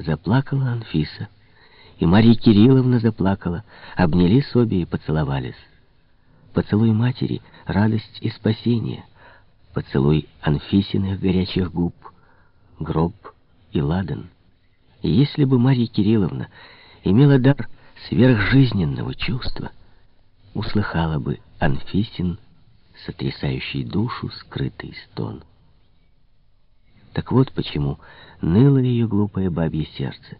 Заплакала Анфиса, и Марья Кирилловна заплакала, обнялись обе и поцеловались. Поцелуй матери — радость и спасение. Поцелуй Анфисиных горячих губ — гроб и ладан. И если бы Марья Кирилловна имела дар сверхжизненного чувства, услыхала бы Анфисин, сотрясающий душу, скрытый стон. Так вот почему ныло ее глупое бабье сердце.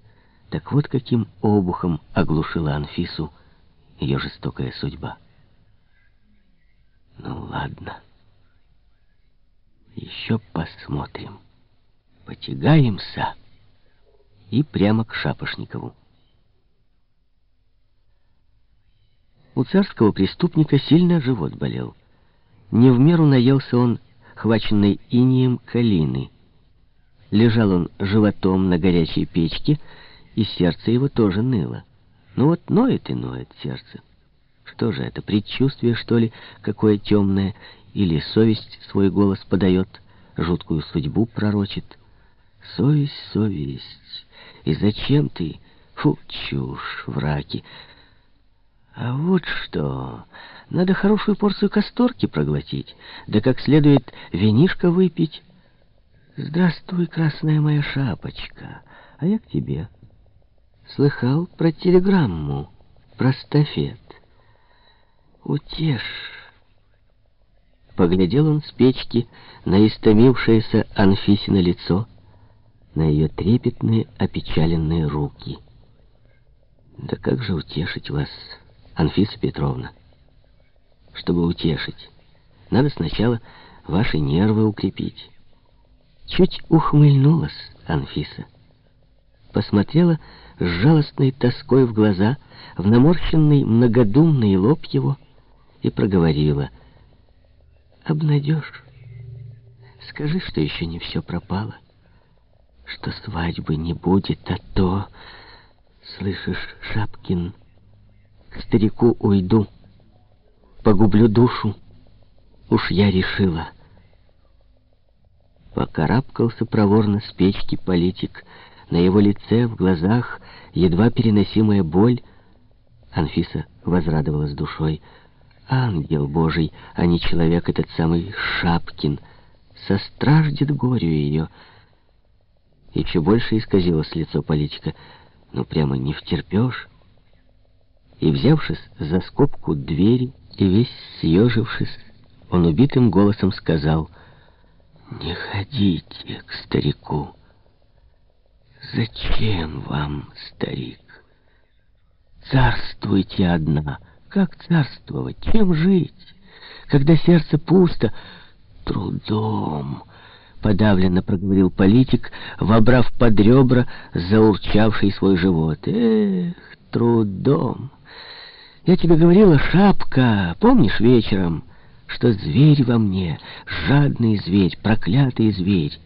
Так вот каким обухом оглушила Анфису ее жестокая судьба. Ну ладно. Еще посмотрим. Потягаемся. И прямо к Шапошникову. У царского преступника сильно живот болел. Не в меру наелся он, хваченной инием калины. Лежал он животом на горячей печке, и сердце его тоже ныло. Ну вот ноет и ноет сердце. Что же это, предчувствие, что ли, какое темное, или совесть свой голос подает, жуткую судьбу пророчит? Совесть, совесть, и зачем ты? Фу, чушь, враки. А вот что, надо хорошую порцию касторки проглотить, да как следует винишко выпить. Здравствуй, красная моя шапочка, а я к тебе. Слыхал про телеграмму, про стафет. Утешь. Поглядел он с печки на истомившееся Анфисино лицо, на ее трепетные, опечаленные руки. Да как же утешить вас, Анфиса Петровна? Чтобы утешить, надо сначала ваши нервы укрепить. Чуть ухмыльнулась Анфиса. Посмотрела с жалостной тоской в глаза, в наморщенный многодумный лоб его и проговорила. «Обнадежь. Скажи, что еще не все пропало, что свадьбы не будет, а то, слышишь, Шапкин, к старику уйду, погублю душу, уж я решила». Покарабкался проворно с печки политик. На его лице, в глазах, едва переносимая боль. Анфиса возрадовалась душой. Ангел Божий, а не человек этот самый Шапкин, состраждет горю ее. Еще больше исказилось лицо политика. Ну, прямо не втерпешь. И, взявшись за скобку двери и весь съежившись, он убитым голосом сказал — не ходите к старику. Зачем вам, старик? Царствуйте одна. Как царствовать? Чем жить? Когда сердце пусто, трудом, подавленно проговорил политик, вобрав под ребра заурчавший свой живот. Эх, трудом. Я тебе говорила, шапка, помнишь вечером? Что зверь во мне, жадный зверь, проклятый зверь.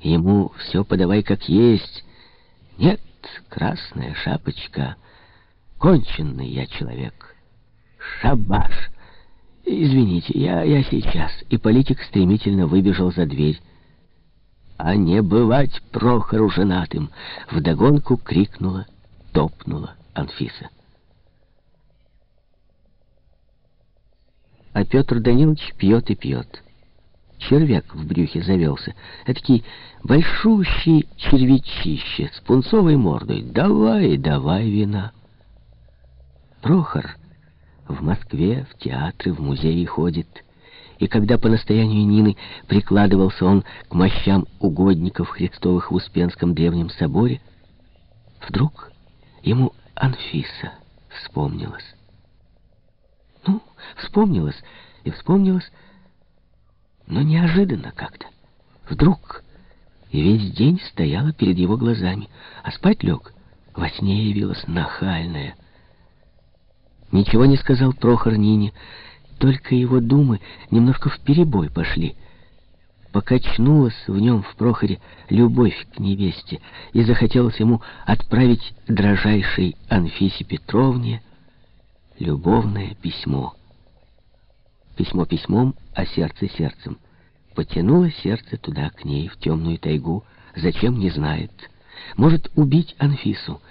Ему все подавай как есть. Нет, красная шапочка, конченный я человек. Шабаш! Извините, я, я сейчас. И политик стремительно выбежал за дверь. А не бывать Прохору женатым! Вдогонку крикнула, топнула Анфиса. А Петр Данилович пьет и пьет. Червяк в брюхе завелся. Этакий большущий червячище с пунцовой мордой. Давай, давай вина. Прохор в Москве, в театры, в музеи ходит. И когда по настоянию Нины прикладывался он к мощам угодников Христовых в Успенском древнем соборе, вдруг ему Анфиса вспомнилась. Ну, вспомнилось и вспомнилось, но неожиданно как-то. Вдруг и весь день стояла перед его глазами, а спать лег. Во сне явилась нахальная. Ничего не сказал Прохор Нине, только его думы немножко вперебой пошли. Покачнулась в нем, в Прохоре, любовь к невесте, и захотелось ему отправить дрожайшей Анфисе Петровне любовное письмо. Письмо письмом, а сердце сердцем. Потянуло сердце туда, к ней, в темную тайгу. Зачем, не знает. может убить Анфису.